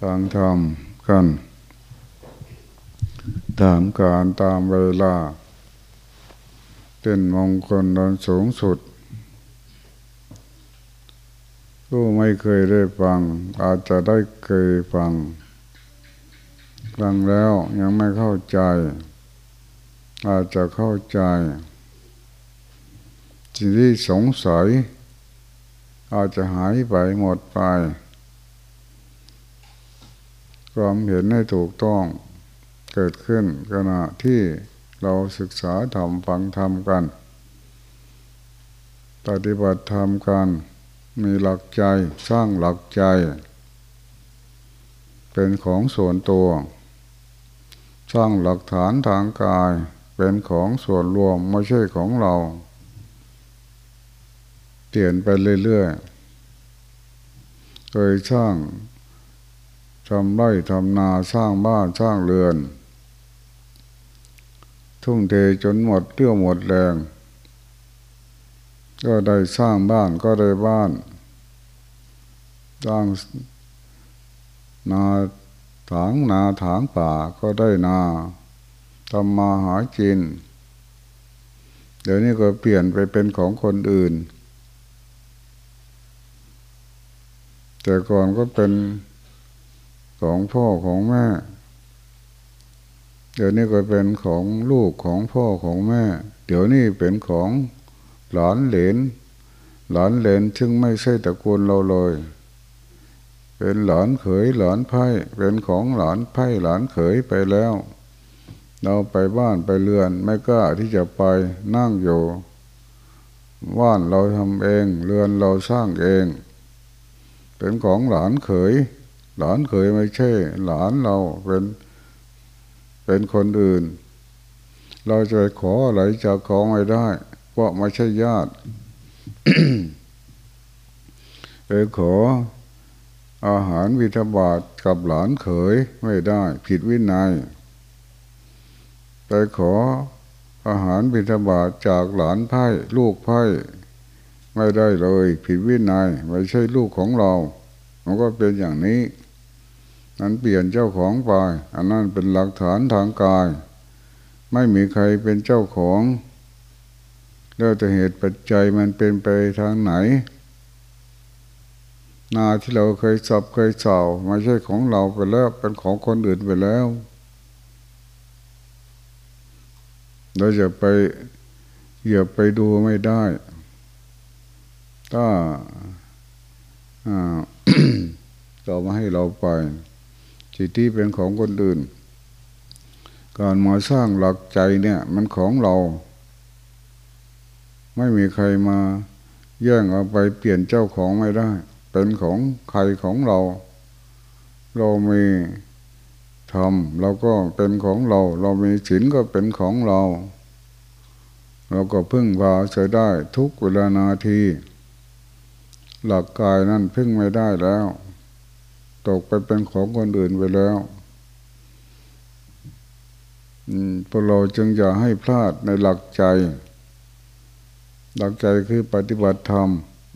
ทางธรรมกันตามการตามเวลาเป็นมงคลดันสูงสุดผู้ไม่เคยได้ฟัง อาจจะได้เคยฟัง ฟังแล้วยังไม่เข้าใจ อาจจะเข้าใจสิ่งที่สงสัย อาจจะหายไปหมดไป ความเห็นให้ถูกต้องเกิดขึ้นขณะที่เราศึกษาธรรมฟังธรรมกัน ปฏิบัติธรรมกันมีหลักใจสร้างหลักใจ เป็นของส่วนตัว สร้างหลักฐานทางกายเป็นของส่วนรวมไม่ใช่ของเราเปลี่ยนไปเรื่อยๆเคยสร้าง ทำไร่ทำนาสร้างบ้านสร้างเรือน ทุ่งเทจนหมดเรี่ยวหมดแรง ก็ได้สร้างบ้านก็ได้บ้านสร้างนาถางนาถางป่าก็ได้นาทำมาหากิน เดี๋ยวนี้ก็เปลี่ยนไปเป็นของคนอื่น แต่ก่อนก็เป็น ของพ่อของแม่ เดี๋ยวนี้ก็เป็นของลูกของพ่อของแม่ เดี๋ยวนี้เป็นของหลานเหลน หลานเหลนซึ่งไม่ใช่ตระกูลเราเลย เป็นหลานเขยหลานไพ่เป็นของหลานไพ่หลานเขยไปแล้ว เราไปบ้านไปเรือนไม่กล้าที่จะไปนั่งอยู่บ้านเราทำเอง เรือนเราสร้างเอง เป็นของหลานเขย หลานเคยไม่ใช่ หลานเราเป็นเป็นคนอื่น เราจะขออะไรจากของไม่ได้เพราะไม่ใช่ญาติไปขออาหารวิทบาทกับหลานเขยไม่ได้ ผิดวินัยไปขออาหารวิทบาทจากหลานไพ่ลูกไพ่ไม่ได้เลย ผิดวินัยไม่ใช่ลูกของเรา มันก็เป็นอย่างนี้ นั้นเปลี่ยนเจ้าของไป อันนั้นเป็นหลักฐานทางกาย ไม่มีใครเป็นเจ้าของแล้วแต่เหตุปัจจัยมันเป็นไปทางไหน นาที่เราเคยสับเคยเสาไม่ใช่ของเราไปแล้วเป็นของคนอื่นไปแล้ว เราจะไปเหยียบไปดูไม่ได้ ถ้า ต่อมาให้เราไปสิทธิเป็นของคนอื่น การมาสร้างหลักใจเนี่ย มันของเรา ไม่มีใครมาแย่งเอาไปเปลี่ยนเจ้าของไม่ได้ เป็นของใครของเรา เรามีธรรมเราก็เป็นของเรา เรามีศีลก็เป็นของเรา เราก็พึ่งพาใช้ได้ทุกเวลานาที หลักกายนั่นพึ่งไม่ได้แล้ว ตกไปเป็นของคนอื่นไปแล้วพวกเราจึงอย่าให้พลาดในหลักใจ หลักใจคือปฏิบัติธรรม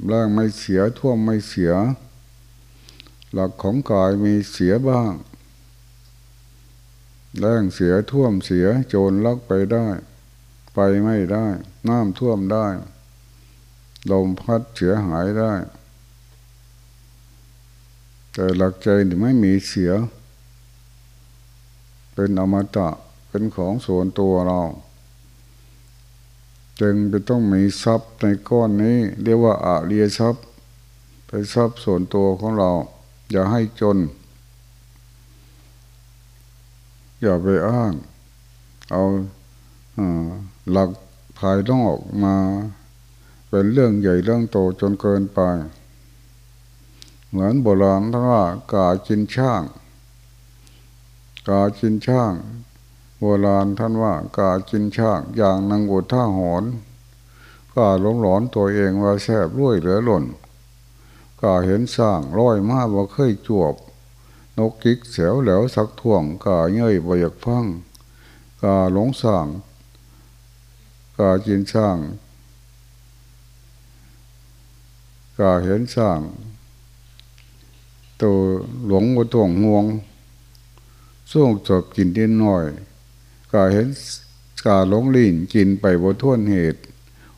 แรงไม่เสียท่วมไม่เสีย หลักของกายมีเสียบ้างแรงเสียท่วมเสียโจรลักไปได้ ไปไม่ได้ น้ำท่วมได้ ลมพัดเสียหายได้ แต่หลักใจนี่ไม่มีเสีย เป็นอมตะเป็นของส่วนตัวเรา จึงจะต้องมีทรัพย์ในก้อนนี้ เรียกว่าอาเรียทรัพย์เป็นทรัพย์ส่วนตัวของเรา อย่าให้จน อย่าไปอ้าง เอาหลักภายนอกมา เป็นเรื่องใหญ่เรื่องโตจนเกินไป เหมือนโบราณท่านว่ากาจินช่าง กาจินช่าง โบราณท่านว่ากาจินช่าง อย่างนางอุท่าหอนก็หลงหลอนตัวเองว่าแสบรุ่ยเหลือหล่นก็เห็นสร้างร้อยมาว่เคยจวบ นกกิกเสียวแหลวสักท่วงกาเงยบ่อยากฟังกาหลงสั่งกาจินช่างกาเห็นสร้าง ตัวหลวงวัตัวงวงส่วงจบกินนิดหน่อยก็เห็นกาหลงลินกินไปบ่ท่วนเหตุ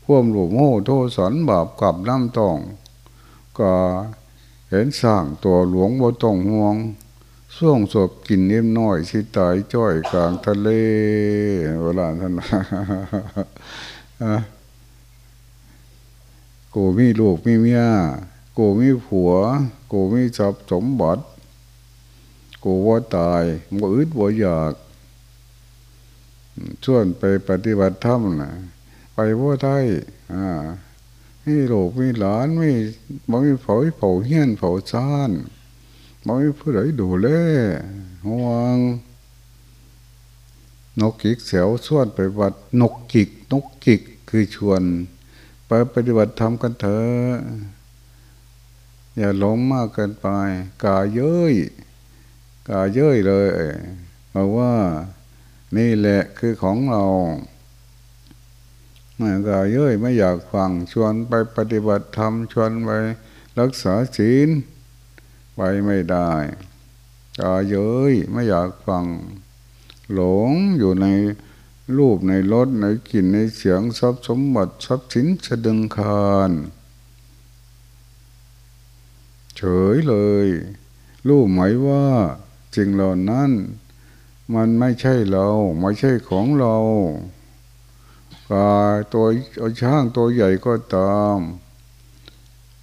พ่วมหลวงโม่โทษสันบาปกับน้ำตอง ก็เห็นสร้างตัวหลวงบ่ตองห่วงส่วงศพกินนิ่มน้อยสิตายจ้อยกลางทะเลเวลาท่านกูมีลูกมีเมียกูมีผัว กูมีทรัพย์สมบัติกูว่าตายมันอึดว่าอยากชวนไปปฏิบัติธรรมนะไปว่าได้อ่ามีลูกมีหลานไมีบ่มีเผาเผาเฮียนเผาซ่านบ่มีผู้ใดดูแลห่วงนกกิกเสียวชวนไปวัดนกกิกนกกิกคือชวน ไปปฏิบัติธรรมกันเถอะ อย่าหลงมากเกินไป กาเย้ยกาเย้ยเลยบอกว่านี่แหละคือของเราไม่กาเย้ยไม่อยากฟังชวนไปปฏิบัติธรรมชวนไปรักษาศีลไปไม่ได้กาเย้ยไม่อยากฟัง หลงอยู่ในรูปในรสในกลิ่นในเสียงทรัพย์สมบัติทรัพย์สินสะดึงคาร เฉยเลย รู้ไหมว่าสิ่งเหล่านั้น มันไม่ใช่เราไม่ใช่ของเรากายตัวช้างตัวใหญ่ก็ตาม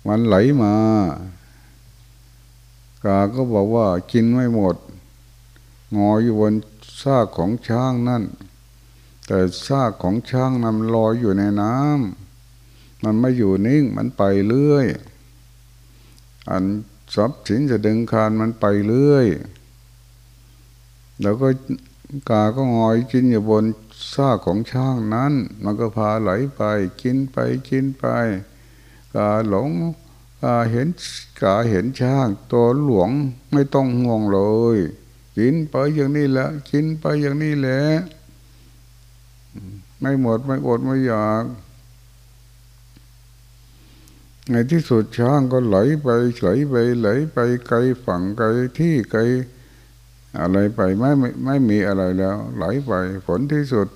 มันไหลมากาก็บอกว่ากินไม่หมด งออยู่บนซากของช้างนั่น แต่ซากของช้างนำลอยอยู่ในน้ำมันไม่อยู่นิ่งมันไปเรื่อย อันทรัพย์สินจะดึงคานมันไปเรื่อย แล้วก็กาก็งอยกินอยู่บนซากของช้างนั้น มันก็พาไหลไป กินไปกินไป กาหลงกาเห็นกาเห็นช้าง ตัวหลวงไม่ต้องห่วงเลย กินไปอย่างนี้แหละ กินไปอย่างนี้แหละ ไม่หมดไม่อดไม่อยาก ในที่สุดช้างก็ไหลไปไหลไปไหลไปไกลฝั่งไกลที่ไกลอะไรไปไม่ไม่ไม่มีอะไรแล้ว ไหลไปผลที่สุด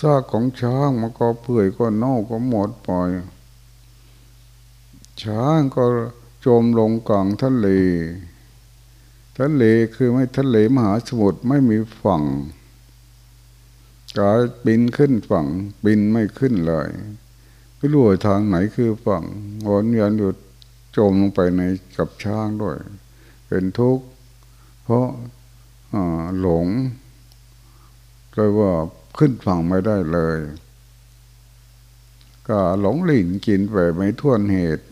ซากของช้างมันก็เปื่อยก็เน่าก็หมดปล่อย ช้างก็จมลงกลางทะเล ทะเลคือไม่ทะเลมหาสมุทรไม่มีฝั่งกายบินขึ้นฝั่งบินไม่ขึ้นเลย ไม่รู้ทางไหนคือฝั่งวนเวียนอยู่จมลงไปในกับช้างด้วย เป็นทุกข์เพราะหลงเลยว่าขึ้นฝั่งไม่ได้เลย ก็หลงหลินกินไปไม่ท่วนเหตุ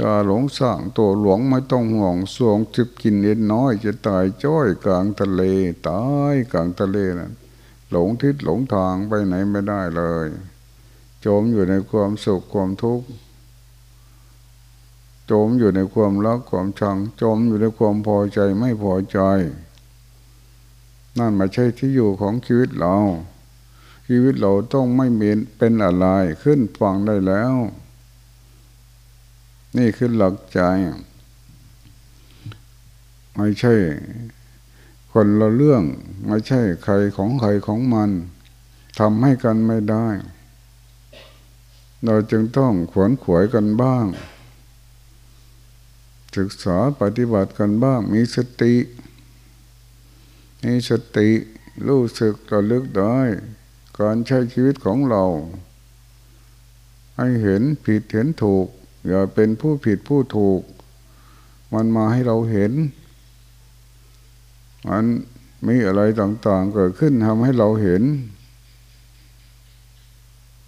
ก็หลงสั่งตัวหลวงไม่ต้องห่วงสวงจิบกินเล็กน้อย จะตายจ้อยกลางทะเลตายกลางทะเลนะหลงทิศหลงทางไปไหนไม่ได้เลย จมอยู่ในความสุขความทุกข์จมอยู่ในความรักความชังจมอยู่ในความพอใจไม่พอใจ นั่นไม่ใช่ที่อยู่ของชีวิตเรา ชีวิตเราต้องไม่เมีนเป็นอะไรขึ้นฟังได้แล้ว นี่คือหลักใจ ไม่ใช่ คนละเรื่อง ไม่ใช่ใครของใครของมันทำให้กันไม่ได้ เราจึงต้องขวนขวายกันบ้าง ศึกษาปฏิบัติกันบ้าง มีสติมีสติรู้สึกระลึกได้ การใช้ชีวิตของเรา ให้เห็นผิดเห็นถูก อย่าเป็นผู้ผิดผู้ถูก มันมาให้เราเห็นมันมีอะไรต่างๆเกิดขึ้นทำให้เราเห็น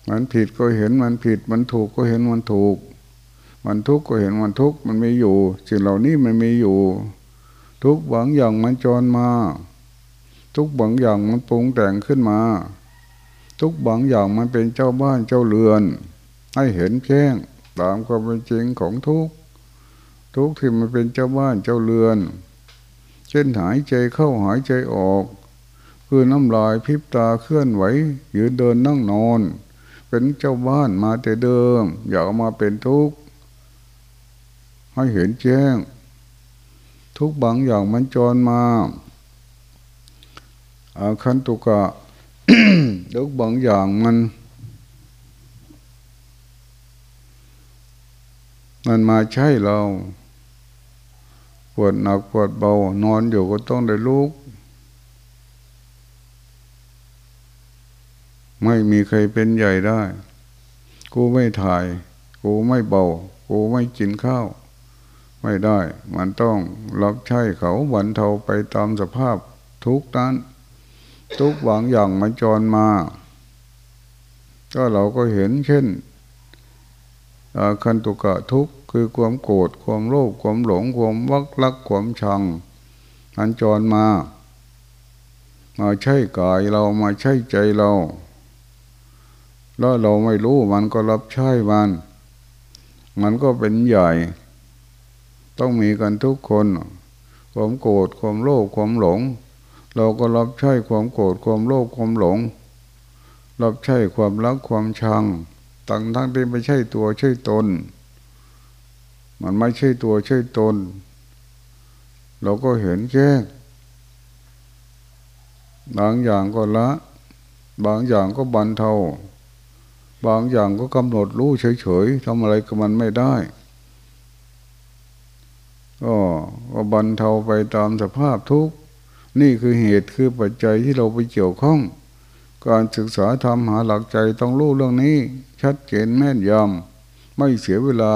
มันผิดก็เห็นมันผิด มันถูกก็เห็นมันถูก มันทุกข์ก็เห็นมันทุกข์มันไม่อยู่สิ่งเหล่านี้มันมีอยู่ ทุกบางอย่างมันจรมา ทุกบางอย่างมันปรุงแต่งขึ้นมา ทุกบางอย่างมันเป็นเจ้าบ้านเจ้าเรือน ให้เห็นแจ้งตามความเป็นจริงของทุกทุกที่มันเป็นเจ้าบ้านเจ้าเรือน เช่นหายใจเข้าหายใจออก คือน้ำลายพิบตาเคลื่อนไหวยืนเดินนั่งนอน เป็นเจ้าบ้านมาแต่เดิม อยามาเป็นทุกข์ให้เห็นแจ้ง ทุกบางอย่างมันจรมาอาคันตุกะทุกบางอย่างมัน มันมาใช่เราปวดหนักปวดเบานอนอยู่ก็ต้องได้ลุก ไม่มีใครเป็นใหญ่ได้ กูไม่ถ่าย กูไม่เบา กูไม่กินข้าว ไม่ได้ มันต้องรับใช้เขาบรรเทาไปตามสภาพทุกนั้น ทุกบางอย่างมันจรมา ก็เราก็เห็นเช่นคันตุกะทุกคือความโกรธความโลภความหลงความวักลักความชังมันจรมา มาใช่กายเรามาใช่ใจเรา แล้วเราไม่รู้มันก็รับใช้มัน มันก็เป็นใหญ่ ต้องมีกันทุกคน ความโกรธความโลภความหลง เราก็รับใช้ความโกรธความโลภความหลง รับใช้ความรักความชังตั้งทั้งที่ไม่ใช่ตัวใช่ตน มันไม่ใช่ตัวใช่ตน เราก็เห็นแค่บางอย่างก็ละ บางอย่างก็บันเทา บางอย่างก็กำหนดรู้เฉยๆทำอะไรกับมันไม่ได้ก็บันเทาไปตามสภาพทุกข์ นี่คือเหตุคือปัจจัยที่เราไปเกี่ยวข้อง การศึกษาทำหาหลักใจต้องรู้เรื่องนี้ ชัดเจนแม่นยำไม่เสียเวลา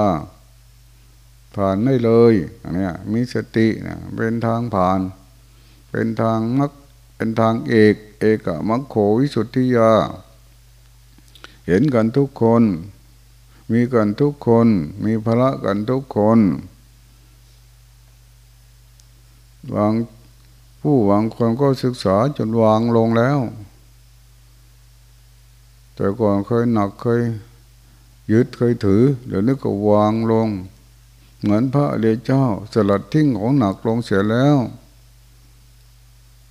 ผ่านได้เลยอันนี้มีสตินะเป็นทางผ่าน เป็นทางมักเป็นทางเอก เอกมัคโควิสุทธิยา เห็นกันทุกคน มีกันทุกคน มีพระกันทุกคนบางผู้บางคนก็ศึกษาจนวางลงแล้ว แต่ก่อนเคยหนักเคยยึดเคยถือ เดี๋ยวนี้ก็วางลง เหมือนพระเดียเจ้าสลัดทิ้งของหนักลงเสียแล้ว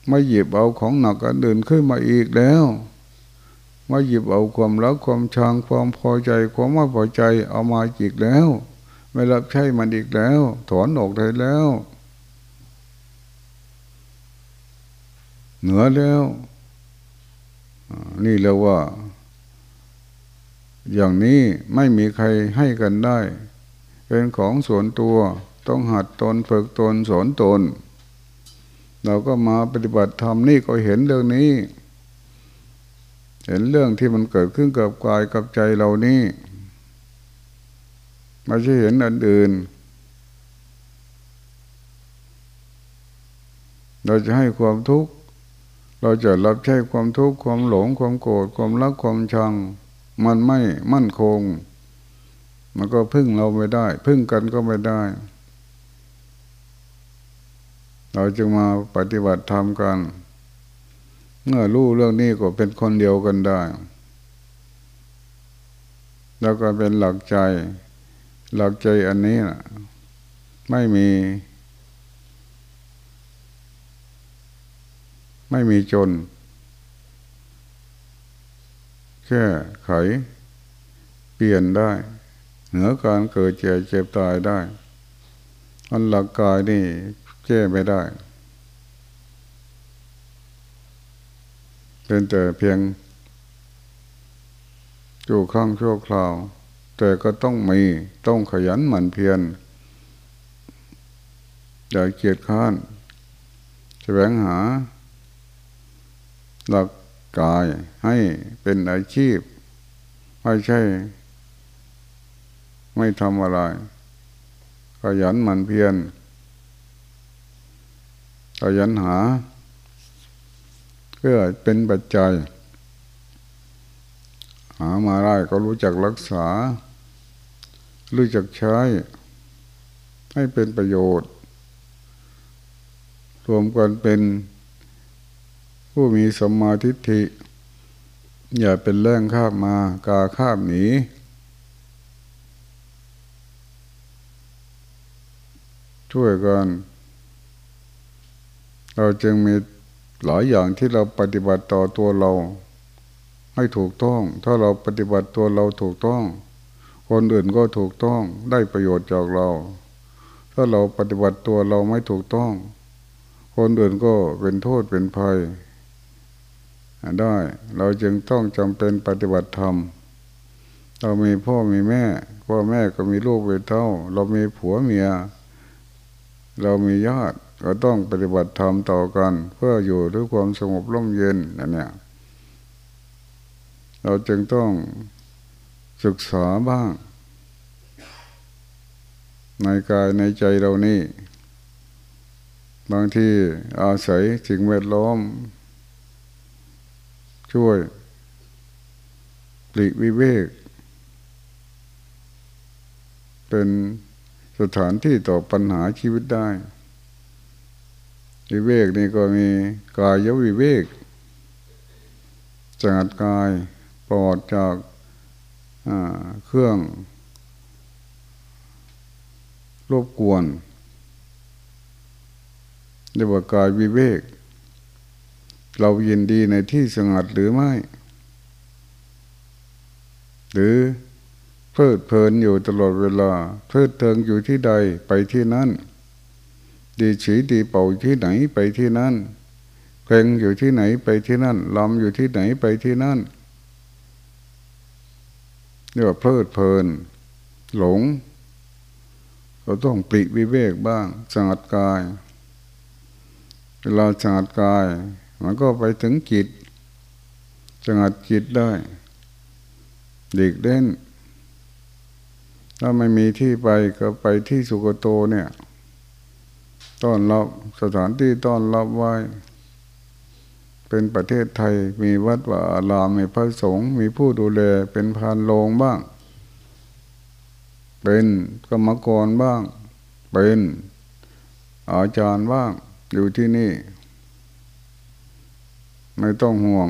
ไม่หยิบเอาของหนักอันอื่นขึ้นมาอีกแล้ว ม่หยิบเอาความรักความชังความพอใจความไม่พอใจเอามาอีกแล้ว ไม่รับใช้มันอีกแล้ว ถอนออกได้แล้ว เหนือแล้ว นี่เรียกว่า อย่างนี้ไม่มีใครให้กันได้ เป็นของส่วนตัวต้องหัดตนฝึกตนสอนตน เราก็มาปฏิบัติธรรมนี่ก็เห็นเรื่องนี้ เห็นเรื่องที่มันเกิดขึ้นกับกายกับใจเรานี่ไม่ใช่เห็นอันอื่น เราจะให้ความทุกข์เราจะรับใช้ความทุกข์ความหลงความโกรธความรักความชัง มันไม่มั่นคง มันก็พึ่งเราไม่ได้ พึ่งกันก็ไม่ได้ เราจึงมาปฏิบัติธรรมกัน เมื่อรู้เรื่องนี้ก็เป็นคนเดียวกันได้ แล้วก็เป็นหลักใจ หลักใจอันนี้นะไม่มี ไม่มีจน แค่ไข เปลี่ยนได้ เหนือการเกิดเจ็บเจ็บตายได้ อันหลักกายนี่แก้ไม่ได้ เป็นแต่เพียงอยู่ข้างชั่วคราว แต่ก็ต้องมีต้องขยันหมั่นเพียรอย่าเกียจข้านแสวงหา หลักกายให้เป็นอาชีพ ไม่ใช่ ไม่ทำอะไร ขยันหมั่นเพียรขยันหา เพื่อเป็นปัจจัย หามาได้ก็รู้จักรักษา รู้จักใช้ ให้เป็นประโยชน์ รวมกันเป็นผู้มีสมาธิิอย่าเป็นแรงข้ามมากาข้ามหนีช่วยกัน เราจึงมี หลายอย่างที่เราปฏิบัติต่อตัวเรา ให้ถูกต้อง ถ้าเราปฏิบัติตัวเราถูกต้อง คนอื่นก็ถูกต้องได้ประโยชน์จากเรา ถ้าเราปฏิบัติตัวเราไม่ถูกต้อง คนอื่นก็เป็นโทษเป็นภัยได้เราจึงต้องจำเป็นปฏิบัติธรรม เรามีพ่อมีแม่ พ่อแม่ก็มีลูกเป็นเท่า เรามีผัวเมีย เรามีญาติ ก็ต้องปฏิบัติธรรมต่อกัน เพื่ออยู่ด้วยความสงบร่มเย็นนั่นเนี่ยเราจึงต้องศึกษาบ้าง ในกายในใจเรานี่ บางทีอาศัยสิ่งแวดล้อม ช่วยปลีกวิเวก เป็นสถานที่ต่อปัญหาชีวิตได้ วิเวกนี่ก็มีกายวิเวกจัดกายปลอดจากเครื่องรบกวนเรียกว่ากายวิเวก เรายินดีในที่สงัดหรือไม่ หรือเพลิดเพลินอยู่ตลอดเวลา เพลิดเพลินอยู่ที่ใดไปที่นั่น ดีฉีดีเป่าที่ไหนไปที่นั่นเพลงอยู่ที่ไหนไปที่นั่นลำอยู่ที่ไหนไปที่นั่นเรียกว่าเพลิดเพลิน หลงเราต้องปริวิเวกบ้างสงัดกาย เวลาสงัดกาย มันก็ไปถึงจิตสงัดจิตได้เด็กเล่น ถ้าไม่มีที่ไปก็ไปที่สุกโตเนี่ย ต้อนรับสถานที่ต้อนรับไว้ เป็นประเทศไทยมีวัดว่าอารามมีพระสงฆ์มีผู้ดูแลเป็นพานโลงบ้าง เป็นกรรมกรบ้าง เป็นอาจารย์บ้างอยู่ที่นี่ ไม่ต้องห่วง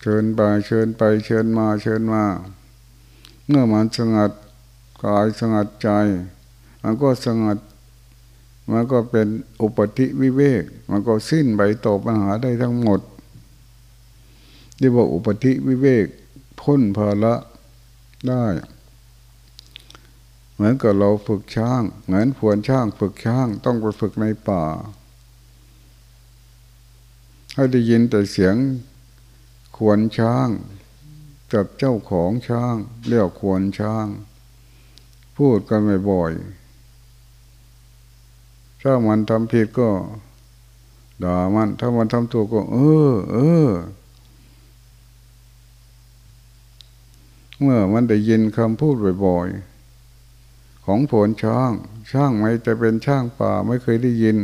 เชิญไปเชิญไปเชิญมาเชิญมาเมื่อมันสงัดกายสงัดใจ มันก็สงัด มันก็เป็นอุปธิวิเวก มันก็สิ้นใบตอปัญหาได้ทั้งหมดเรียกว่าอุปธิวิเวกพ้นภาระได้ เหมือนกับเราฝึกช้าง เหมือนผวนช้างฝึกช้างต้องไปฝึกในป่าให้ได้ยินแต่เสียงขวนช้างกับเจ้าของช้างเรียกขวนช้าง พูดกันบ่อยๆ ถ้ามันทำผิดก็ด่ามัน ถ้ามันทำถูกก็ เออ เออ เมื่อมันได้ยินคำพูดบ่อยๆ ของผลช้าง ช่างไม่จะเป็นช่างป่าไม่เคยได้ยิน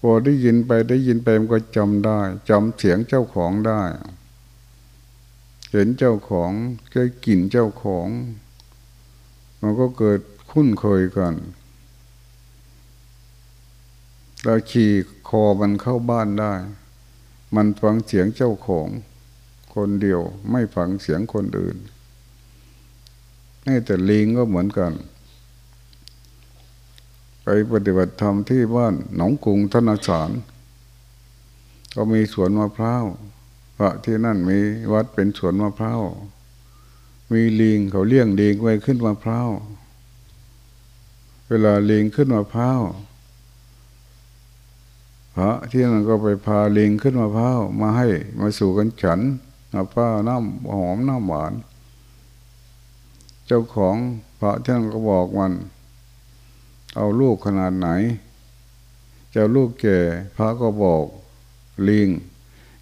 พอได้ยินไปได้ยินไปมันก็จำได้จำเสียงเจ้าของได้ เห็นเจ้าของเคยกลิ่นเจ้าของ มันก็เกิดคุ้นเคยกัน เราขี่คอมันเข้าบ้านได้ มันฟังเสียงเจ้าของคนเดียว ไม่ฟังเสียงคนอื่นนี่แต่ลิงก็เหมือนกัน ไปปฏิบัติธรรมที่บ้านหนองกุงธนาสารก็มีสวนมะพร้าวพระที่นั่นมีวัดเป็นสวนมะพร้าวมีลิงเขาเลี้ยงลิงไว้ขึ้นมะพร้าวเวลาลิงขึ้นมะพร้าว พระที่นั่นก็ไปพาลิงขึ้นมาพ้ามาให้มาสู่กันฉันมาพ้าน้ำหอมน้ำหวาน เจ้าของพระที่นั่นก็บอกมัน เอาลูกขนาดไหน เจ้าลูกแก่พระก็บอกลิง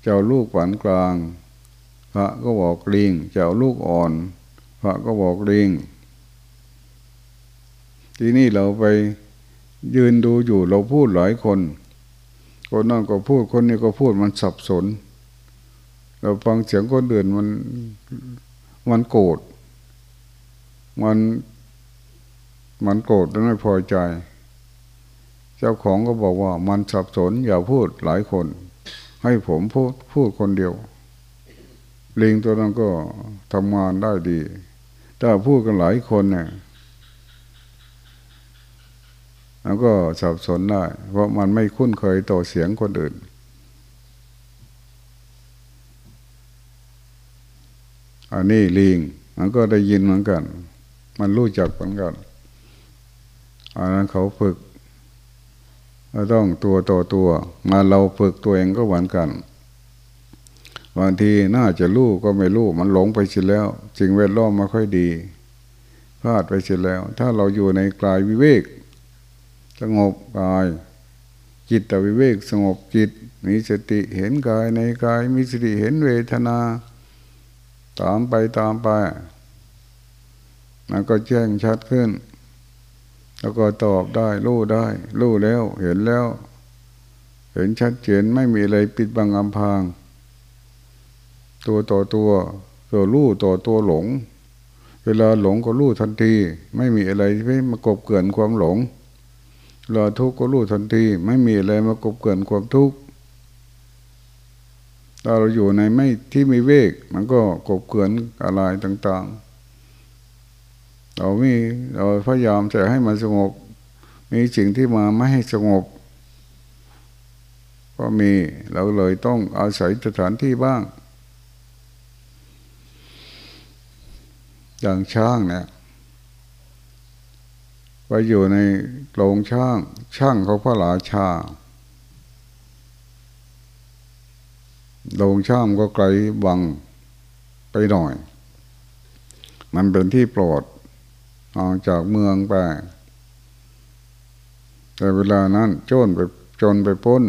เจ้าลูกหวานกลาง พระก็บอกลิง เจ้าลูกอ่อน พระก็บอกลิง ที่นี่เราไปยืนดูอยู่เราพูดหลายคน คนนั่นก็พูดคนนี้ก็พูดมันสับสน เราฟังเสียงคนอื่นมันมันโกรธมันมันโกรธและไม่พอใจ เจ้าของก็บอกว่ามันสับสน อย่าพูดหลายคน ให้ผมพูดพูดคนเดียวลิงตัวนั้นก็ทำงานได้ดี ถ้าพูดกันหลายคนเนี่ย แล้วก็สับสนได้ เพราะมันไม่คุ้นเคยต่อเสียงคนอื่น อันนี้ลิงมันก็ได้ยินเหมือนกัน มันรู้จักเหมือนกันอันนั้นเขาฝึกเราต้องตัวต่อตัว มาเราฝึกตัวเองก็เหมือนกัน บางทีน่าจะรู้ก็ไม่รู้มันหลงไปเสียแล้วสิ่งแวดล้อมมาค่อยดีพลาดไปเสียแล้ว ถ้าเราอยู่ในกลายวิเวก สงบกาย จิตวิเวกสงบจิต มีสติเห็นกายในกาย มีสติเห็นเวทนา ตามไปตามไปมันก็แจ้งชัดขึ้น แล้วก็ตอบได้ รู้ได้ รู้แล้ว เห็นแล้ว เห็นชัดเจนไม่มีอะไรปิดบังอำพาง ตัวต่อตัว ตัวรู้ต่อตัวหลง เวลาหลงก็รู้ทันที ไม่มีอะไรที่มากบเกินความหลง เวลาทุกข์ก็รู้ทันที ไม่มีอะไรมากบเกินความทุกข์ถ้าเราอยู่ในไม่ที่มีเวก มันก็กบเกินอะไรต่างๆ เรามีเราพยายามจะให้มันสงบ มีสิ่งที่มาไม่ให้สงบ ก็มีเราเลยต้องอาศัยสถานที่บ้าง อย่างช้างเนี่ย อยู่ในโรงช่าง ช่างเขาพระราชาโรงช่างก็ไกลวังไปหน่อย มันเป็นที่โปรดออกจากเมืองไป แต่เวลานั้นโจนไปจนไปพ้น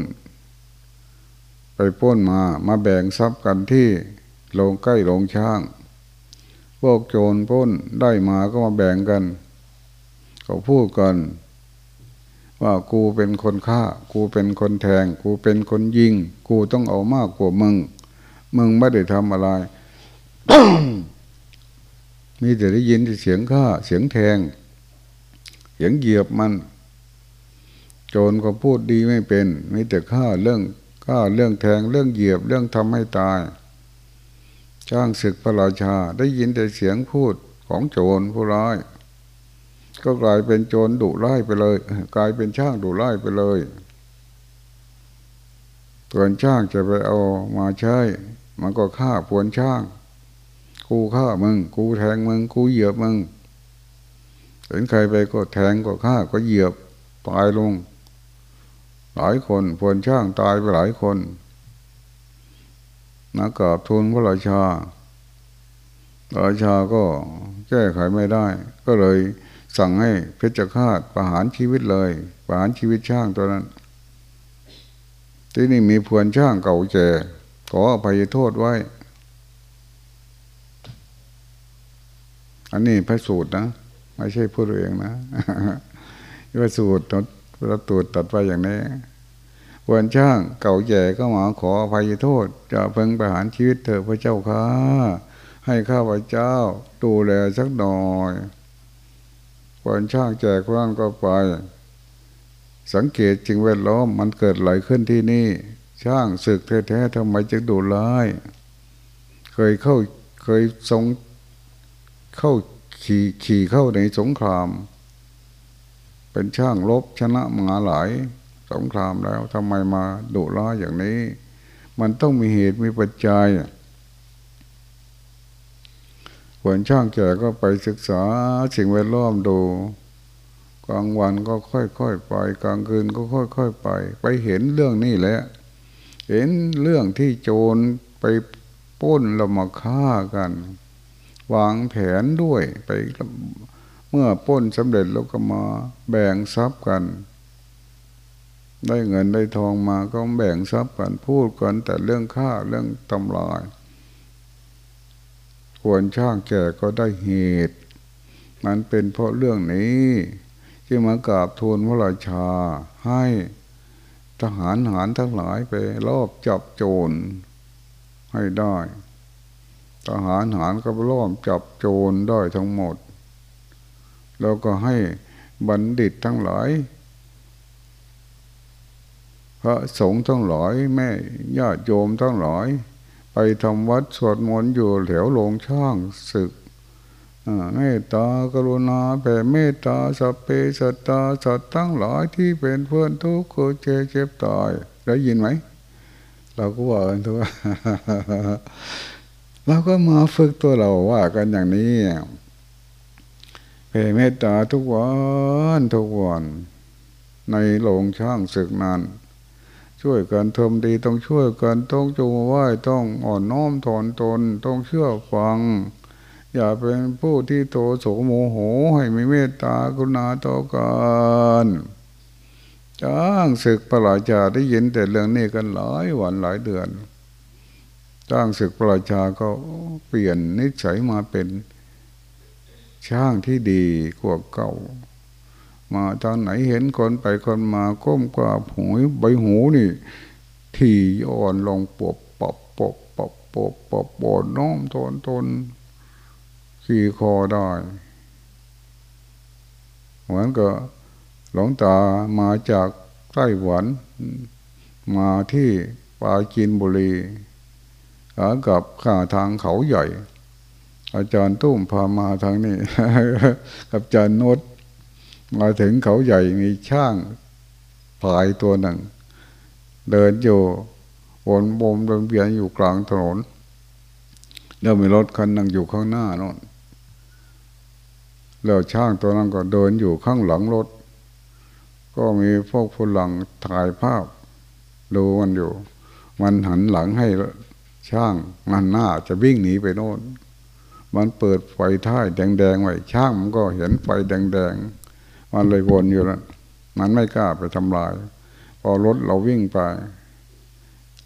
ไปพ้นมามาแบ่งทรัพย์กันที่โรงใกล้โรงช่าง พวกโจรพ้นได้มาก็มาแบ่งกัน เขาพูดกัน ว่ากูเป็นคนฆ่า กูเป็นคนแทง กูเป็นคนยิง กูต้องเอามากกว่ามึง มึงไม่ได้ทำอะไร มีแต่ได้ยินเสียงฆ่า เสียงแทง เสียงเหยียบมัน โจรก็พูดดีไม่เป็น มีแต่ฆ่าเรื่องฆ่าเรื่องแทงเรื่องเหยียบเรื่องทำให้ตายจ้างศึกพระราชาได้ยินแต่เสียงพูดของโจรผู้ร้าย ก็กลายเป็นโจรดุร้ายไปเลย กลายเป็นช่างดุร้ายไปเลยส่วนช่างจะไปเอามาใช้ มันก็ฆ่าพวนช่าง กูฆ่ามึง กูแทงมึง กูเหยียบมึงเห็นใครไปก็แทงก็ฆ่าก็เหยียบตายลง หลายคนพลช่างตายไปหลายคนนักกราบทูลพระราชาราชาก็แก้ไขไม่ได้ ก็เลย สั่งให้เพชฌฆาตประหารชีวิตเลย ประหารชีวิตช่างตัวนั้น ที่นี่มีพวนช่างเก่าแก่ขออภัยโทษไว้ อันนี้พระสูตรนะ ไม่ใช่พูดเองนะพระสูตรพระตูดตัดไปอย่างนี้วันช่างเก่าแก่ก็มาขออภัยโทษ จะเพิ่งประหารชีวิตเถอะพระเจ้าค่ะให้ข้าพเจ้าดูแลสักหน่อย วันช่างแจกว่านก็ไป สังเกตจึงแวดล้อมมันเกิดไหลขึ้นที่นี่ ช่างศึกแท้ๆทำไมจึงดูร้าย เคยเข้าเคยทรงเข้าขี่ขี่เข้าในสงคราม เป็นช่างลบชนะมาหลายสงครามแล้วทำไมมาดุร้ายอย่างนี้ มันต้องมีเหตุมีปัจจัย ควรช่างแก่ก็ไปศึกษาสิ่งแวดล้อมดูกลางวันก็ค่อยๆไปกลางคืนก็ค่อยๆไป ไปเห็นเรื่องนี้แหละ เห็นเรื่องที่โจรไปป้นแล้วมาฆ่ากัน วางแผนด้วยไปเมื่อป้นสำเร็จแล้วก็มาแบ่งทรัพย์กัน ได้เงินได้ทองมาก็แบ่งทรัพย์กันพูดกันแต่เรื่องค่าเรื่องทำลาย ควรช่างแก่ก็ได้เหตุ มันเป็นเพราะเรื่องนี้ที่มากราบทูลพระราชาให้ทหารหารทั้งหลายไปรอบจับโจรให้ได้ ทหารหารก็ล้อมจับโจรได้ทั้งหมด แล้วก็ให้บัณฑิตทั้งหลายพระสงฆ์ทั้งหลายแม่ญาติโยมทั้งหลาย ไปทำวัดสวดมนต์อยู่แถวโรงช่างศึกเมตตากรุณาแผ่เมตตาสัพเพสัตตาสัตว์ทั้งหลายที่เป็นเพื่อนทุกข์คือเจ็บเจ็บตายได้ยินไหม เราก็ว่ากันทุกเราก็มาฝึกตัวเราว่ากันอย่างนี้แผ่เมตตาทุกวันทุกวันในโรงช่างศึกนั้น ช่วยกันทำดีต้องช่วยกันต้องจูงไหว้ต้องอ่อนน้อมถอนตนต้องเชื่อฟัง อย่าเป็นผู้ที่โตโสโมโหให้มีเมตตากรุณาต่อกันจ้างศึกประหลาดจาได้ยินแต่เรื่องนี้กันหลายวันหลายเดือนจ้างศึกประหลาดชาก็เปลี่ยนนิสัยมาเป็นช่างที่ดีกว่าเก่า มาตอนไหนเห็นคนไปคนมาก้มกราบหูใบหูนี่ ที่อ่อนลงปบปบปบปบปบปบปบน้อมทนตนขี่คอได้ เหมือนกับหลวงตามาจากไต้หวัน มาที่ปาจีนบุรีกับข้าทางเขาใหญ่ อาจารย์ตุ้มพามาทางนี้ กับอาจารย์นด มาถึงเขาใหญ่มีช่างผายตัวหนึ่ง เดินอยู่วนบมเดินเบียนอยู่กลางถนนแล้วมีรถคันนั่งอยู่ข้างหน้านั่นแล้วช่างตัวนั้นก็เดินอยู่ข้างหลังรถ ก็มีพวกฝรั่งถ่ายภาพดูมันอยู่ มันหันหลังให้ช่างมันหน้าจะวิ่งหนีไปโน่น มันเปิดไฟท้ายแดงๆไว้ช่างมันก็เห็นไฟแดงๆ มันเลยวนอยู่แล้วมันไม่กล้าไปทำลาย พอรถเราวิ่งไป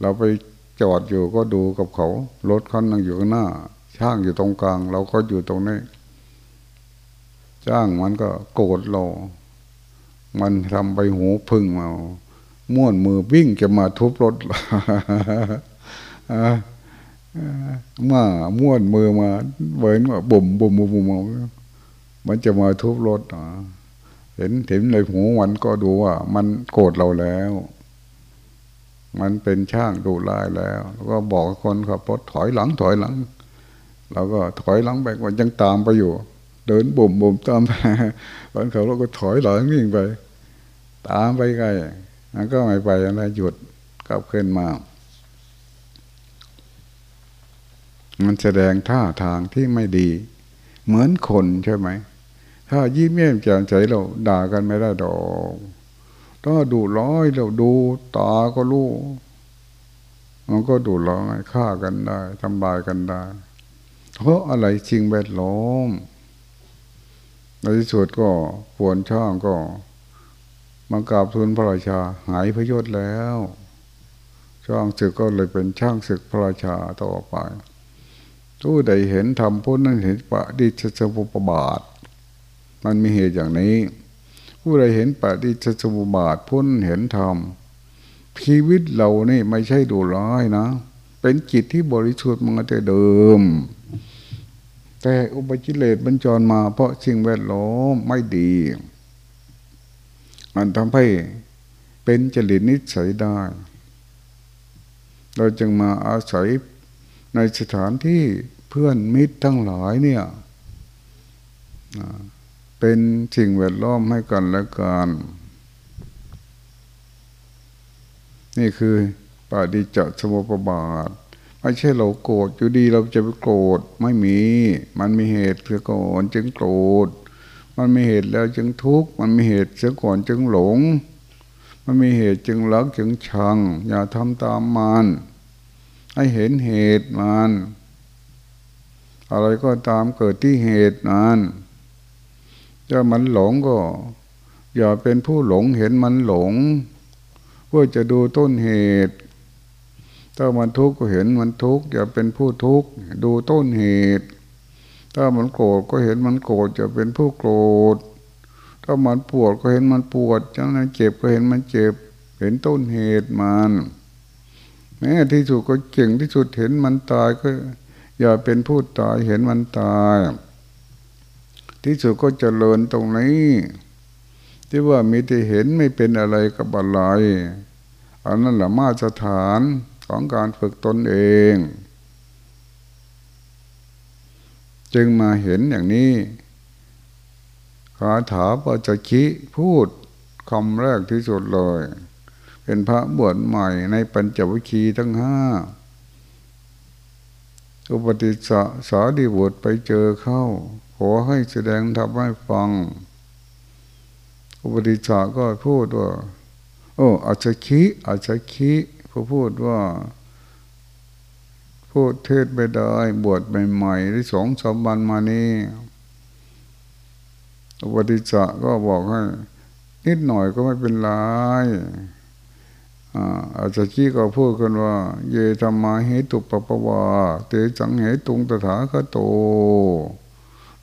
เราไปจอดอยู่ก็ดูกับเขา รถคันนั่งอยู่ข้างหน้า ช่างอยู่ตรงกลาง เราก็อยู่ตรงนี้จ้างมันก็โกรธเรา มันทำไปหูพึ่งมาม้วนมือวิ่งจะมาทุบรถมาม้วนมือมาเบินว่าบุ่มบุ่มบุ่มบ่มมันจะมาทุบรถ เห็นเห็นเลยหูมันก็ดูว่า มันโกรธเราแล้ว มันเป็นช่างดูลายแล้ว แล้วก็บอกคนขับรถถอยหลังถอยหลัง เราก็ถอยหลังไปมันยังตามไปอยู่ เดินบุ่มบุ่มตามไปคนขับรถก็ถอยหลังวิ่งไป ตามไปไกลมันก็ไม่ไปอะไรหยุดกลับขึ้นมา มันแสดงท่าทางที่ไม่ดี เหมือนคนใช่ไหม ถ้ายิ้มเย้มแจ่มใสเราด่ากันไม่ได้ดอกถ้าดูร้อยเราดูตาก็รู้มันก็ดูร้อยฆ่ากันได้ทำลายกันได้ เพราะอะไรจริงแวดล้อมในที่สุดก็ปวนช่างก็มังกราบทูลพระราชาหายพยศแล้วช่างศึกก็เลยเป็นช่างศึกพระราชาต่อไปผู้ใดเห็นธรรมผู้นั้นเห็นปะดิชสมุปบาท มันมีเหตุอย่างนี้ ผู้ใดเห็นปะดิชสมุปบาทผู้นเห็นธรรมชีวิตเรานี่ไม่ใช่ดูร้ายนะ เป็นจิตที่บริสุทธิ์มาแต่เดิม แต่อุปจิเลตบัญจรมา เพราะสิ่งแวดล้อมไม่ดีมันทำให้เป็นจริตนิสัยได้ เราจึงมาอาศัยในสถานที่เพื่อนมิตรทั้งหลายเนี่ย เป็นสิ่งแวดล้อมให้กันและกันนี่คือปาดิจสมุปบาท ไม่ใช่เราโกรธอยู่ดีเราจะไปโกรธไม่มี มันมีเหตุเสียก่อนจึงโกรธมันมีเหตุแล้วจึงทุกข์มันมีเหตุเสียก่อนจึงหลง มันมีเหตุจึงรักจึงชัง อย่าทำตามมันให้เห็นเหตุมันอะไรก็ตามเกิดที่เหตุนั้น ถ้ามันหลงก็ อย่าเป็นผู้หลงเห็นมันหลง เพื่อจะดูต้นเหตุ ถ้ามันทุกข์ก็เห็นมันทุกข์อย่าเป็นผู้ทุกข์ดูต้นเหตุ ถ้ามันโกรธก็เห็นมันโกรธจะเป็นผู้โกรธ ถ้ามันปวดก็เห็นมันปวดจังนั้นเจ็บก็เห็นมันเจ็บ เห็นต้นเหตุมันแม้ที่สุดก็เก่งที่สุดเห็นมันตายก็ อย่าเป็นผู้ตายเห็นมันตาย ที่สุดก็จเจริญตรงนี้ ที่ว่ามีแต่เห็นไม่เป็นอะไรกับอะไรอันนั้นแหละมาตรฐานของการฝึกตนเอง จึงมาเห็นอย่างนี้คาถาปัจจคิพูดคำแรกที่สุดเลย เป็นพระบวชใหม่ในปัญจวิคีทั้งห้า อุปติสสาดีบุตรไปเจอเข้า ขอให้แสดงทำให้ฟัง อุปติจาก็พูดว่า โอ้อาจจะคิอาจจะคิเขาพูดว่า พูดเทศไปได้บวชใหม่ๆที่สองสามวันมานี้อุปติจาก็บอกให้นิดหน่อยก็ไม่เป็นไร อาจจะชี้ก็พูดกันว่า เยธรรมาเหตุปปวาเตจังเหตุงตถาคโต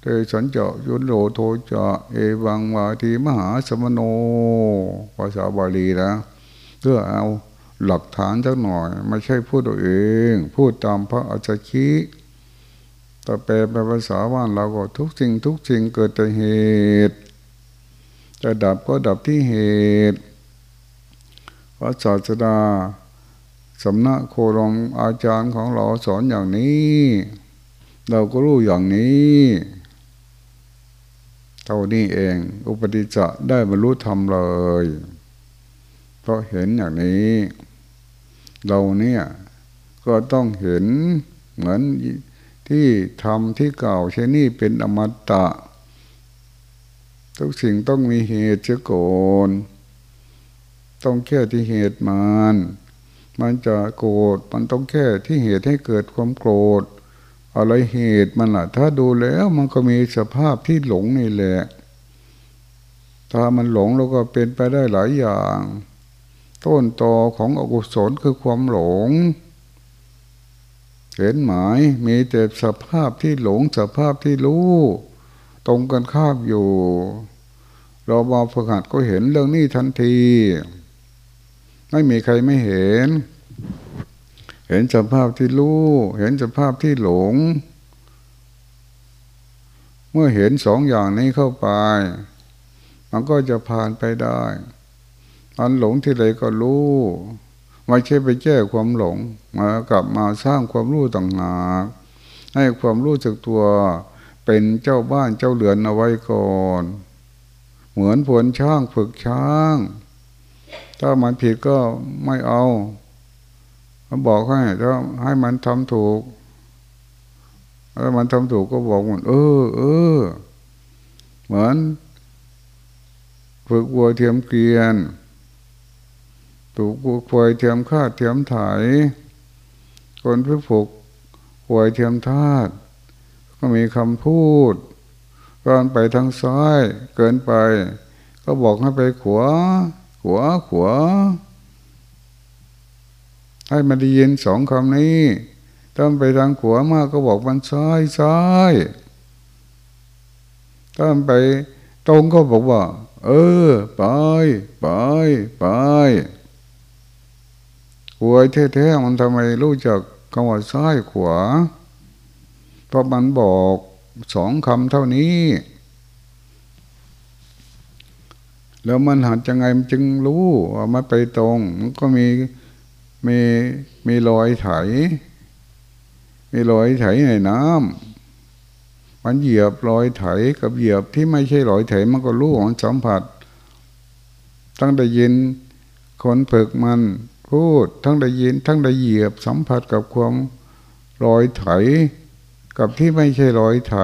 เตสันเจยุนโลโทจะเอวังวาทีมหาสมโนภาษาบาลีนะเพื่อเอาหลักฐานสักหน่อย ไม่ใช่พูดตัวเอง พูดตามพระอาจารย์ชี้แต่แปลเป็นภาษาว่านเราก็ทุกสิ่งทุกสิ่งเกิดแต่เหตุจะดับก็ดับที่เหตุ พระศาสดาสำนักโครมอาจารย์ของเราสอนอย่างนี้ เราก็รู้อย่างนี้เท่านี้เอง อุปติจะได้บรรลุธรรมเลย เพราะเห็นอย่างนี้ เราเนี่ยก็ต้องเห็นเหมือนที่ทำที่เก่าเช่นนี้เป็นอมตะ ทุกสิ่งต้องมีเหตุเชื่อโกน ต้องแก้ที่เหตุมันมันจะโกรธมันต้องแก้ที่เหตุให้เกิดความโกรธ อะไรเหตุมันล่ะ ถ้าดูแล้วมันก็มีสภาพที่หลงนี่แหละ ถ้ามันหลงแล้วก็เป็นไปได้หลายอย่าง ต้นตอของอกุศลคือความหลง เห็นหมายมีแต่สภาพที่หลงสภาพที่รู้ ตรงกันข้ามอยู่ เราบาฝึกหัดก็เห็นเรื่องนี้ทันที ไม่มีใครไม่เห็น เห็นสภาพที่รู้เห็นสภาพที่หลง เมื่อเห็นสองอย่างนี้เข้าไป มันก็จะผ่านไปได้อันหลงที่ไหนก็รู้ไม่ใช่ไปแก้ความหลงมากลับมาสร้างความรู้ต่างหากให้ความรู้จากตัวเป็นเจ้าบ้านเจ้าเรือนเอาไว้ก่อน เหมือนผลช้างฝึกช้าง ถ้ามันผิดก็ไม่เอาเขาบอกให้ถ้าให้มันทำถูกถ้ามันทำถูกก็บอกมันเออเออ เหมือนฝึกวัวเทียมเกลียนถูกวัวควายเทียมคาดเทียมถ่ายคนที่ฝึกควายเทียมทาดก็มีคำพูดก่อนไปทางซ้าย เกินไป ก็บอกให้ไปขวา ขวาขวาให้มันได้ยินสองคำนี้ถ้าไปทางขวามากก็บอกมันซ้ายซ้ายถ้าไปตรงก็บอกว่า เออ ไปไปไปหวยแท้ๆมันทำไมรู้จักคำว่าซ้ายขวา เพราะมันบอกสองคำเท่านี้ แล้วมันหัดยังไงมันจึงรู้ว่ามันไปตรง มันก็มีมีมีรอยไถ มีรอยไถในน้ำมันเหยียบรอยไถกับเหยียบที่ไม่ใช่รอยไถมันก็รู้ของสัมผัส ทั้งได้ยินคนฝึกมันพูด ทั้งได้ยิน ทั้งได้เหยียบสัมผัสกับความรอยไถ กับที่ไม่ใช่รอยไถ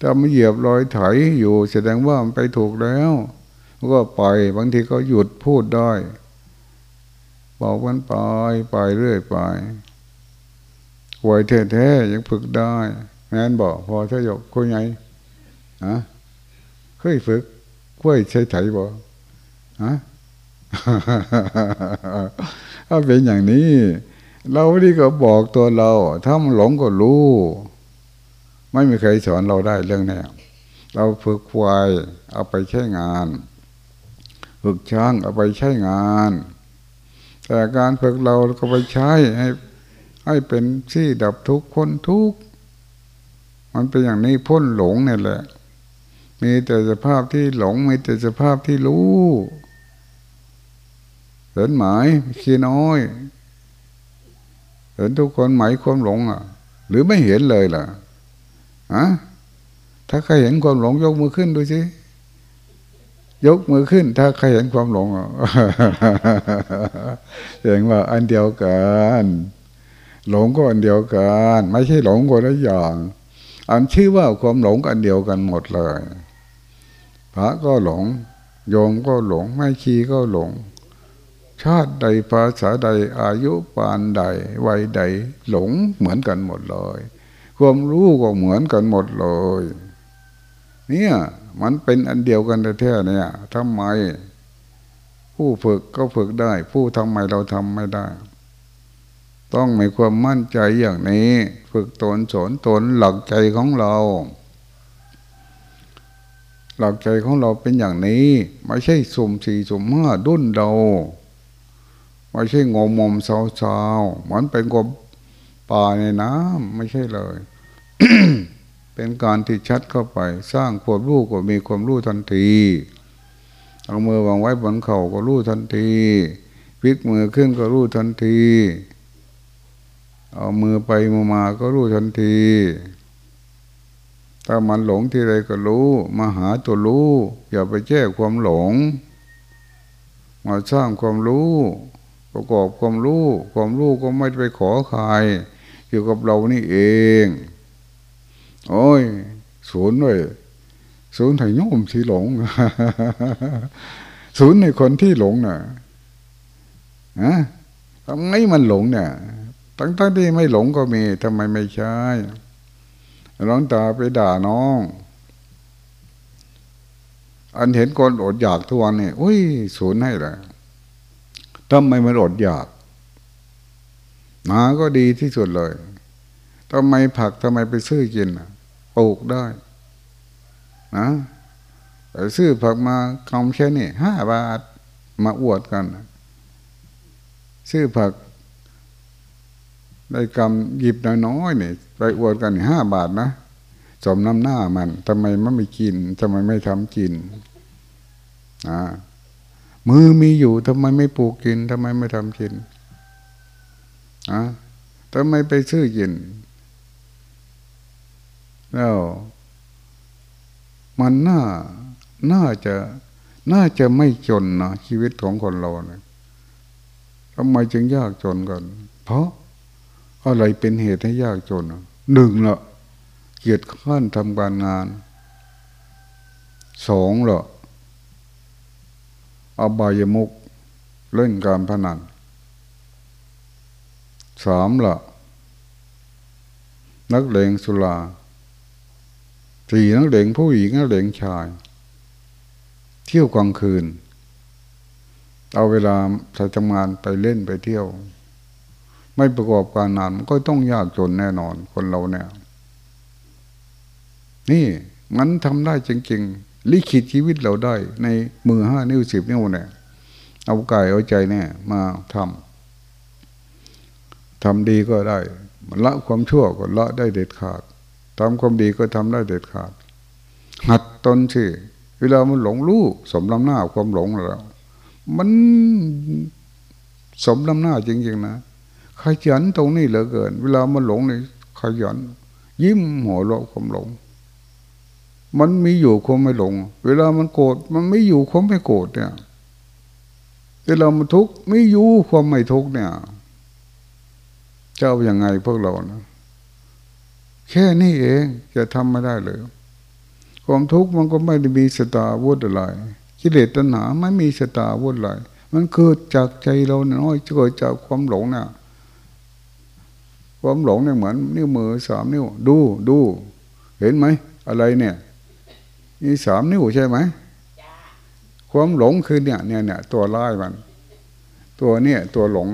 ถ้ามันเหยียบรอยไถอยู่แสดงว่ามันไปถูกแล้ว ก็ไปบางทีก็หยุดพูดได้บอกมันไปไปเรื่อยไปหวยแท้ๆยังฝึกได้แม่นบอกพอถ้ายกคุยไงฮะเคยฝึกคุยใช้ไถบอกฮะถ้าเป็นอย่างนี้ เราที่ก็บอกตัวเราถ้ามันหลงก็รู้ ไม่มีใครสอนเราได้เรื่องนี้เราฝึกควายเอาไปใช้งาน ฝึกช้างเอาไปใช้งาน แต่การฝึกเราก็ไปใช้ให้ให้เป็นที่ดับทุกข์พ้นทุกข์มันเป็นอย่างนี้พ้นหลงนี่แหละ มีแต่สภาพที่หลง มีแต่สภาพที่รู้เห็นหมายขี้น้อยเห็นทุกคนหมายความหลงอะ หรือไม่เห็นเลยล่ะอะถ้าใครเห็นความหลงยกมือขึ้นดูสิ ยกมือขึ้น ถ้าใครเห็นความหลงเห็นว่าอันเดียวกัน หลงก็อันเดียวกัน ไม่ใช่หลงคนละอย่าง อันชื่อว่าความหลงอันเดียวกันหมดเลย พระก็หลง โยมก็หลง ไม่ชีก็หลง ชาติใดภาษาใด อายุปานใด วัยใด หลงเหมือนกันหมดเลย ความรู้ก็เหมือนกันหมดเลย เนี่ย มันเป็นอันเดียวกันแท้ๆเนี่ยทำไม ผู้ฝึกก็ฝึกได้ ผู้ทำไมเราทำไม่ได้ ต้องมีความมั่นใจอย่างนี้ ฝึกตนสอนตนหลักใจของเรา หลักใจของเราเป็นอย่างนี้ ไม่ใช่สุ่มสี่สุ่มห้าดุนเราไม่ใช่งมงมเศร้าๆเหมือนเป็นกบป่าในน้ำไม่ใช่เลย เป็นการที่ชัดเข้าไป สร้างความรู้ก็มีความรู้ทันที เอามือวางไว้บนเข่าก็รู้ทันทีพลิกมือขึ้นก็รู้ทันที เอามือไปมือมาก็รู้ทันที ถ้ามันหลงที่ใดก็รู้ มาหาตัวรู้ อย่าไปแก้ความหลง มาสร้างความรู้ ประกอบความรู้ ความรู้ก็ไม่ไปขอใครอยู่กับเรานี่เอง โอ้ยศูนย์ด้วยศูนย์ไถ่โยมที่หลงศูนย์ในคนที่หลงน่ะฮะทำไมมันหลงเนี่ยตั้งตั้งที่ไม่หลงก็มีทำไมไม่ใช่ร้องตาไปด่าน้อง อันเห็นคนอดอยากทุกวันนี่อุ้ยศูนย์ให้เลยทำไมมันอดอยากหมาก็ดีที่สุดเลยทำไมผักทำไมไปซื้อกินป ลูกได้นะไปซื้อผักมาคำแค่นี้ห้าบาทมาอวดกัน ซื้อผักได้กำหยิบน้อยๆนี่ไปอวดกันห้าบาทนะสมน้ำหน้ามันทำไมมันไม่กินทำไมไม่ทำกินอ่ามือมีอยู่ทำไมไม่ปลูกกินทำไมไม่ทำกินอะทำไมไปซื้อกิน แล้วมันน่า น่าจะ น่าจะไม่จนนะชีวิตของคนเราเนะทำไมจึงยากจนกัน เพราะอะไรเป็นเหตุให้ยากจนหนึ่งละเกียรติข้านทำการงานสองละอบายมุกเล่นการพนันสามละนักเลงสุรา สี่นักเลงผู้หญิงนักเลงชาย เที่ยวกลางคืน เอาเวลาใส่ทำงานไปเล่นไปเที่ยว ไม่ประกอบการงานมันก็ต้องยากจนแน่นอนคนเราเนี่ย นี่มันทำได้จริงๆลิขิตชีวิตเราได้ ในมือห้านิ้วสิบนิ้วเนี่ยเอากายเอาใจเนี่ย มาทำทำดีก็ได้ละความชั่วก็ละได้เด็ดขาด ทำความดีก็ทำได้เด็ดขาด หัดตนสิเวลามันหลงรู้สมลำหน้าความหลงแล้วมันสมลำหน้าจริงๆนะขยันตรงนี้เหลือเกิน เวลามันหลงนี่ขยัน ยิ้มหัวเราะความหลง มันมีอยู่ความไม่หลง เวลามันโกรธมันไม่อยู่ความไม่โกรธเนี่ยเวลามันทุกข์ไม่อยู่ความไม่ทุกข์เนี่ยจะเจ้าอย่างไงพวกเรานะ แค่นี้เองจะทำไม่ได้เลย ความทุกข์มันก็ไม่ได้มีสตาวุธอะไรกิเลสตัณหาไม่มีสตาวุธอะไรมันเกิดจากใจเราน้อยเกิดจากความหลงนะ่ะความหลงเนี่ยเหมือนนิ้วมือสามนิ้ว ดูดู เห็นไหมอะไรเนี่ยนี่สามนิ้วใช่ไหมความหลงคือเนี่ยเนี่ยเนี่ยตัวร้ายมัน ตัวเนี่ยตัวหลง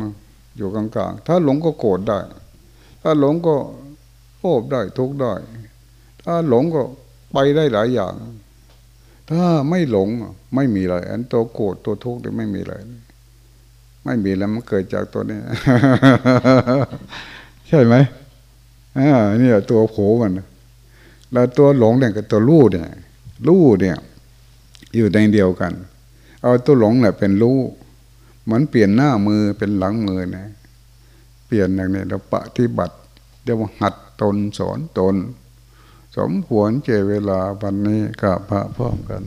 อยู่กลางๆถ้าหลงก็โกรธได้ ถ้าหลงก็ โอบได้ทุกได้ ถ้าหลงก็ไปได้หลายอย่าง ถ้าไม่หลงไม่มีอะไรอันตัวโกรธตัวทุกข์ไม่มีอะไรไม่มีแล้วมันเกิดจากตัวนี้ ใช่ไหมอ่านี่ตัวโผมันแล้วตัวหลงเนี่ยกับตัวรู้เนี่ยรู้เนี่ย อยู่ในเดียวกัน เอาตัวหลงแหละเป็นรู้เหมือนเปลี่ยนหน้ามือเป็นหลังมือนี่ยเปลี่ยนอย่างนี้เราปฏิบัติเดี๋ยวหัด ตนสอนตน สมควรเจเวลาวันนี้กับพระพร้อมกัน